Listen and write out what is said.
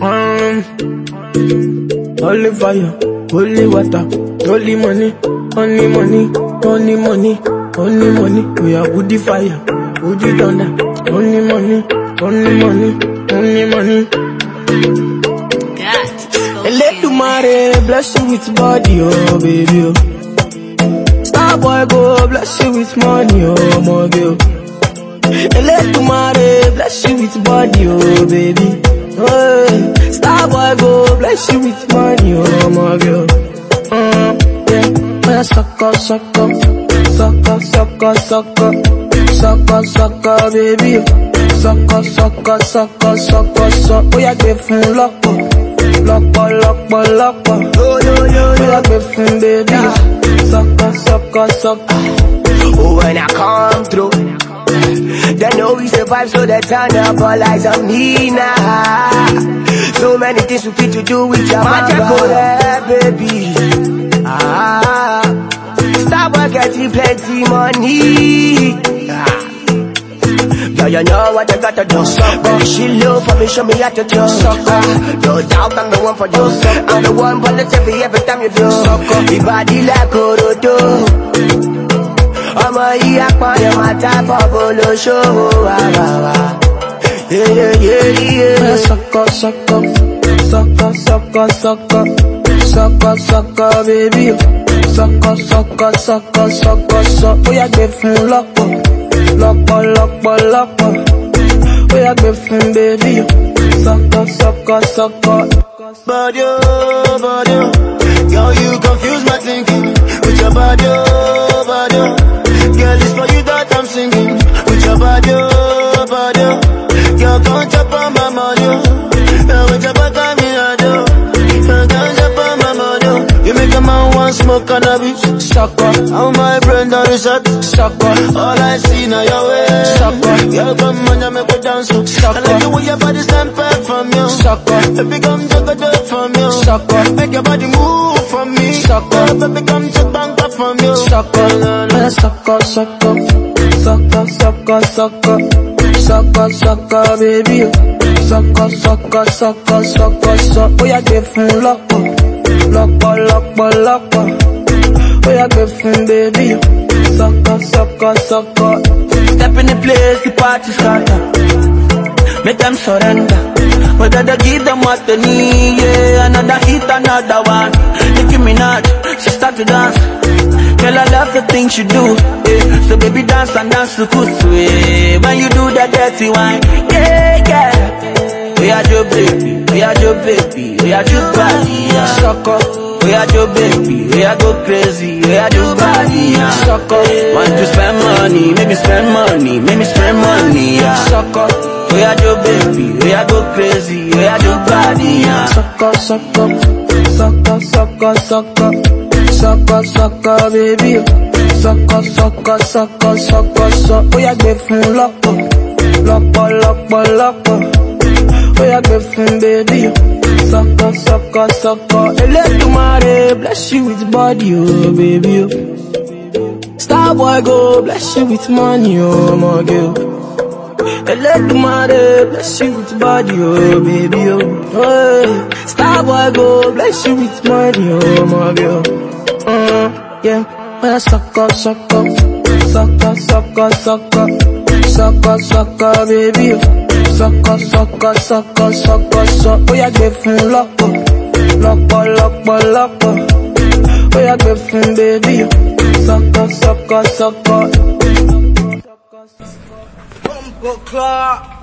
Um, holy fire, holy water, holy money, only money, only money, only money. We are woody fire, woody thunder, only money, only money, only money. So Elédùmarè bless you with body, oh baby. Oh. Star boy go bless you with money, oh my girl. Elédùmarè bless you with body, oh baby. Oh, star boy go bless you with money, oh my girl. Mm, yeah, yeah, soco, soco, soco, soco, soco, soco, soco, baby. Soco, soco, soco, soco, soco. Oh yeah, gbé fún lọ́pọ̀, lọ́pọ̀, lọ́pọ̀, lọ́pọ̀. Oh yeah, gbé fún baby. Soco, soco, soco. Oh, when I come through, they know we survive, so they turn up all eyes on me now. So many things we fit to do with your yeah, baby. Ah, stop getting plenty money. Ah. Yo, you know what I gotta do. Baby, she low for me, show me how to do. Ah, No doubt I'm the one for you. I'm the one positive every time you do. Your body like Orodo. Máa tábọ̀ bó ló ṣòwò àwàwà. Yeah, soco, soco, soco, soco, soco, soco, soco, baby. Soco, soco, soco, soco, soco. Ó yá gbé fún lọ́pọ̀, lọ́pọ̀, lọ́pọ̀, lọ́pọ̀. Ó yá gbé fún baby. Soco, soco, soco. Body, body. Girl, you confuse my thinking with your body, body. Girl, it's for you that want cannabis. Soco, How my brain done reset. soco, All I see now your way. Eh. Soco. Girl, come on, you make me dance. oh. I like the way your body stand back from you. soco, Baby, come juggle it from you. soco. Make your body move for me. Soco. Baby, come check bank up from you. yeah, soco, soco, soco, soco, soco, soco, soco, baby, soco, soco, soco, soco, soco, ó yá gbé fún lọ́pọ̀, lọ́pọ̀, lọ́pọ̀, lọ́pọ̀, ó yá gbé fún baby, soco, soco, soco. Step in the place, the party starter. Make them surrender. Whether they give them what they need, yeah. Another hit, another one. Nicki Minaj, she start to dance. Girl, I love the things you do, yeah. So baby, dance and dance to kusu, yeah. When you do that dirty wine, yeah, yeah. We are your baby, we are your baby, we are your body, yeah. Soco. We are your baby, we are go crazy, we are your body, yeah. Soco. Want to spend money, make me spend money, make me spend money, yeah. Soco. We are your baby, we are go crazy, we are your body, yeah. Soco, soco, soco, soco, soco, soco, soco, baby. Soco, soco, soco, soco, soco. Ó yá gbé fún lọ́pọ̀, lọ́pọ̀, lọ́pọ̀, lọ́pọ̀. Ó yá gbé fún baby. Soco, soco, soco. Elédùmarè eh? bless you with body, oh baby. Oh. Star boy go bless you with money, oh my girl. Elédùmarè eh? bless you with body, oh baby, oh. Hey. Star boy go bless you with money, oh my girl. Mm, yeah, well, soco, soco, soco, soco, soco, soco, soco, baby, oh. Soco, soco, soco, soco, soco. Ó yá gbé fún lọ́pọ̀, lọ́pọ̀, lọ́pọ̀, lọ́pọ̀. Ó yá gbé fún oh. Soco, soco, soco. Bumbo clock.